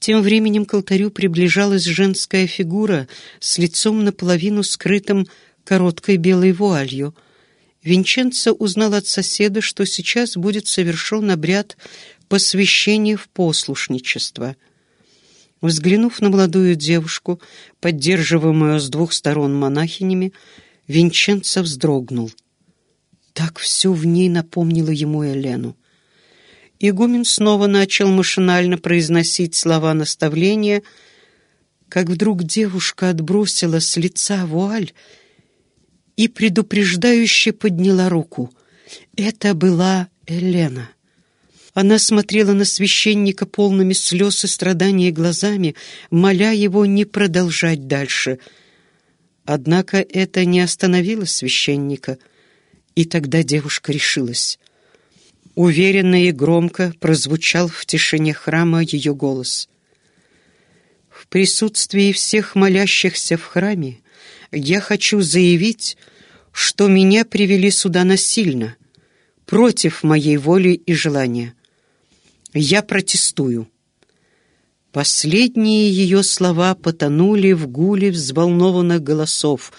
Тем временем к алтарю приближалась женская фигура с лицом наполовину скрытым короткой белой вуалью. Винченцо узнал от соседа, что сейчас будет совершен обряд посвящения в послушничество. Взглянув на молодую девушку, поддерживаемую с двух сторон монахинями, Винченцо вздрогнул. Так все в ней напомнило ему Елену. Игумен снова начал машинально произносить слова наставления, как вдруг девушка отбросила с лица вуаль и предупреждающе подняла руку. Это была Елена. Она смотрела на священника полными слез и страдания глазами, моля его не продолжать дальше. Однако это не остановило священника, и тогда девушка решилась. Уверенно и громко прозвучал в тишине храма ее голос. «В присутствии всех молящихся в храме я хочу заявить, что меня привели сюда насильно, против моей воли и желания. Я протестую». Последние ее слова потонули в гуле взволнованных голосов,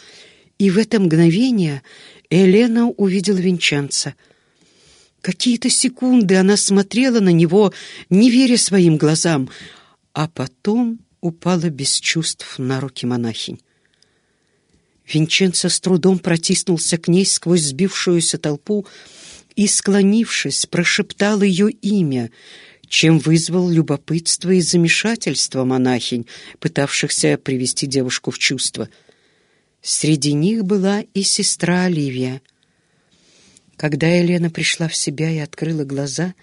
и в это мгновение Елена увидела Винчанца — Какие-то секунды она смотрела на него, не веря своим глазам, а потом упала без чувств на руки монахинь. Винченцо с трудом протиснулся к ней сквозь сбившуюся толпу и, склонившись, прошептал ее имя, чем вызвал любопытство и замешательство монахинь, пытавшихся привести девушку в чувство. Среди них была и сестра Оливия. Когда Елена пришла в себя и открыла глаза,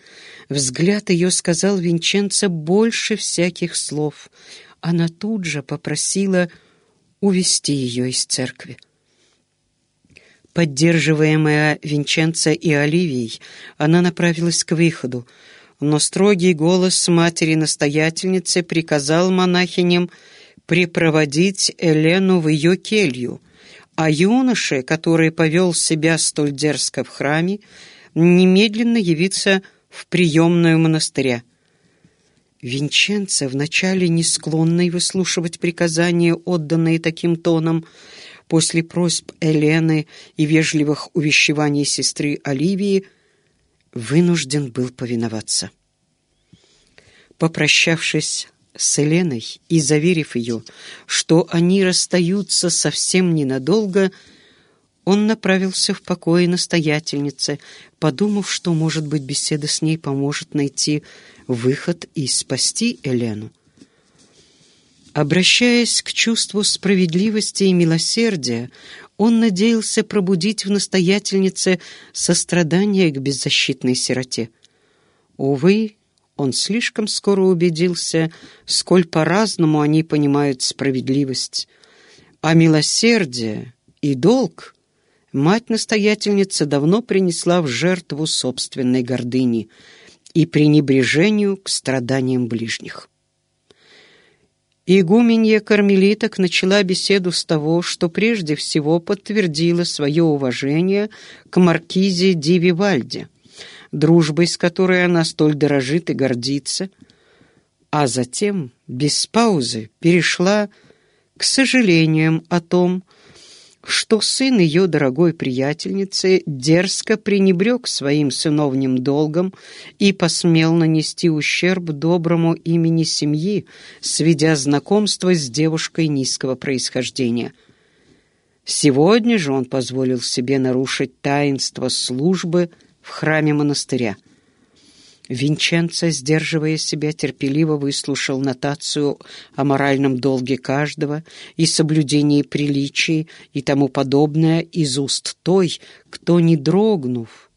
взгляд ее сказал Винченцо больше всяких слов. Она тут же попросила увести ее из церкви. Поддерживаемая Винченцо и Оливией, она направилась к выходу, но строгий голос матери-настоятельницы приказал монахиням припроводить Елену в ее келью — а юноше, который повел себя столь дерзко в храме, немедленно явиться в приемную монастыря. Винченцо, вначале не склонный выслушивать приказания, отданные таким тоном, после просьб Елены и вежливых увещеваний сестры Оливии, вынужден был повиноваться. Попрощавшись с Еленой и заверив ее, что они расстаются совсем ненадолго, он направился в покое настоятельницы, подумав, что, может быть, беседа с ней поможет найти выход и спасти Елену. Обращаясь к чувству справедливости и милосердия, он надеялся пробудить в настоятельнице сострадание к беззащитной сироте. Увы, он слишком скоро убедился, сколь по-разному они понимают справедливость. А милосердие и долг мать-настоятельница давно принесла в жертву собственной гордыни и пренебрежению к страданиям ближних. Игуменья кармелиток начала беседу с того, что прежде всего подтвердила свое уважение к маркизе Ди Вивальди, дружбой, с которой она столь дорожит и гордится, а затем, без паузы, перешла к сожалениям о том, что сын ее дорогой приятельницы дерзко пренебрег своим сыновним долгом и посмел нанести ущерб доброму имени семьи, сведя знакомство с девушкой низкого происхождения. Сегодня же он позволил себе нарушить таинство службы в храме монастыря. Винченцо, сдерживая себя, терпеливо выслушал нотацию о моральном долге каждого и соблюдении приличий и тому подобное из уст той, кто, не дрогнув,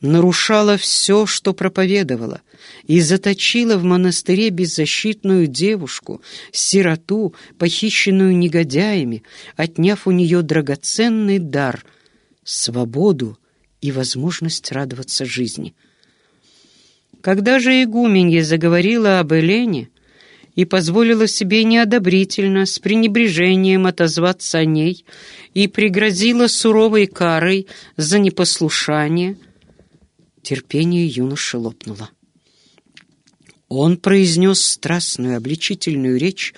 нарушала все, что проповедовала, и заточила в монастыре беззащитную девушку, сироту, похищенную негодяями, отняв у нее драгоценный дар — свободу и возможность радоваться жизни. Когда же игуменья заговорила об Элене и позволила себе неодобрительно, с пренебрежением отозваться о ней и пригрозила суровой карой за непослушание, терпение юноши лопнуло. Он произнес страстную обличительную речь,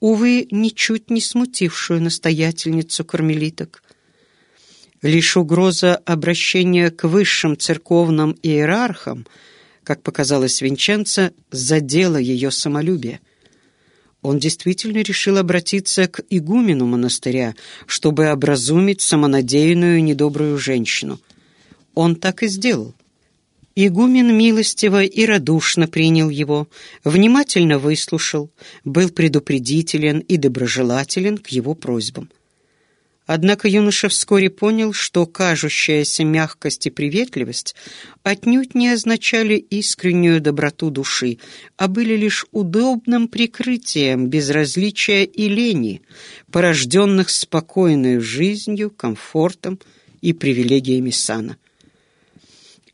увы, ничуть не смутившую настоятельницу кармелиток. Лишь угроза обращения к высшим церковным иерархам, как показалось Винченце, задела ее самолюбие. Он действительно решил обратиться к игумену монастыря, чтобы образумить самонадеянную недобрую женщину. Он так и сделал. Игумен милостиво и радушно принял его, внимательно выслушал, был предупредителен и доброжелателен к его просьбам. Однако юноша вскоре понял, что кажущаяся мягкость и приветливость отнюдь не означали искреннюю доброту души, а были лишь удобным прикрытием безразличия и лени, порожденных спокойной жизнью, комфортом и привилегиями сана.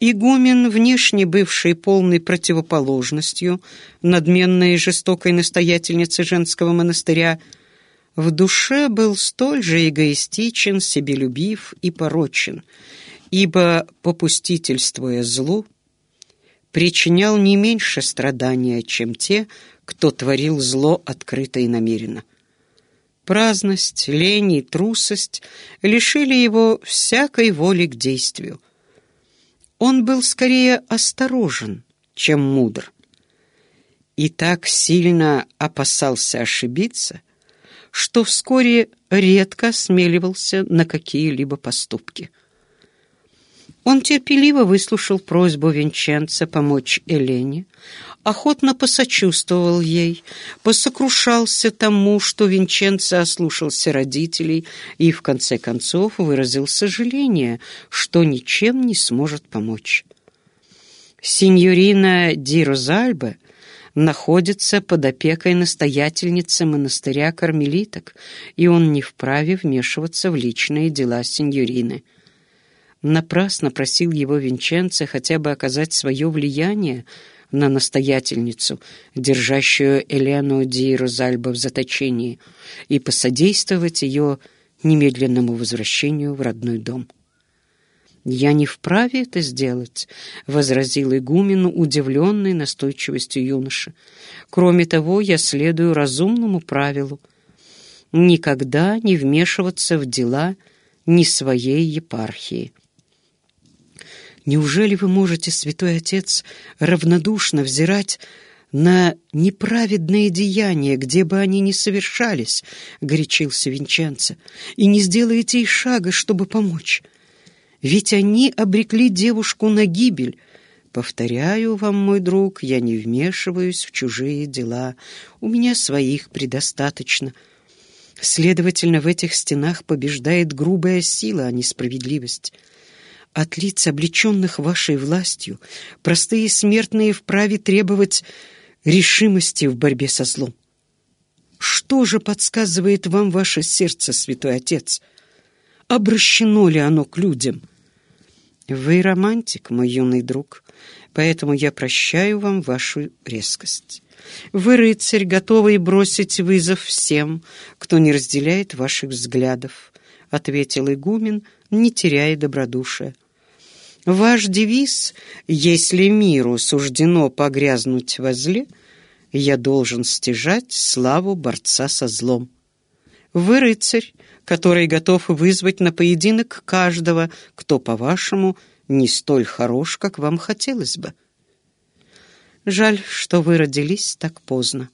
Игумен, внешне бывший полной противоположностью, надменной и жестокой настоятельницы женского монастыря, в душе был столь же эгоистичен, себелюбив и порочен, ибо, попустительствуя злу, причинял не меньше страдания, чем те, кто творил зло открыто и намеренно. Праздность, лень и трусость лишили его всякой воли к действию — он был скорее осторожен, чем мудр. И так сильно опасался ошибиться, что вскоре редко осмеливался на какие-либо поступки. Он терпеливо выслушал просьбу Винченца помочь Элене, охотно посочувствовал ей, посокрушался тому, что Винченцо ослушался родителей и, в конце концов, выразил сожаление, что ничем не сможет помочь. Синьорина Ди Розальбе находится под опекой настоятельницы монастыря кармелиток, и он не вправе вмешиваться в личные дела синьорины. Напрасно просил его Винченце хотя бы оказать свое влияние на настоятельницу, держащую Элену Ди Розальбо в заточении, и посодействовать ее немедленному возвращению в родной дом. «Я не вправе это сделать», — возразил игумену, удивленный настойчивостью юноши. «Кроме того, я следую разумному правилу — никогда не вмешиваться в дела ни своей епархии». Неужели вы можете, святой отец, равнодушно взирать на неправедные деяния, где бы они ни совершались, — горячился Винченцо, — и не сделаете и шага, чтобы помочь? Ведь они обрекли девушку на гибель. Повторяю вам, мой друг, я не вмешиваюсь в чужие дела, у меня своих предостаточно. Следовательно, в этих стенах побеждает грубая сила, а не справедливость. От лиц, облеченных вашей властью, простые смертные вправе требовать решимости в борьбе со злом. Что же подсказывает вам ваше сердце, святой отец? Обращено ли оно к людям? Вы романтик, мой юный друг, поэтому я прощаю вам вашу резкость. Вы рыцарь, готовый бросить вызов всем, кто не разделяет ваших взглядов, — ответил игумен, не теряя добродушия. Ваш девиз «Если миру суждено погрязнуть во зле, я должен стяжать славу борца со злом». Вы рыцарь, который готов вызвать на поединок каждого, кто, по-вашему, не столь хорош, как вам хотелось бы. Жаль, что вы родились так поздно.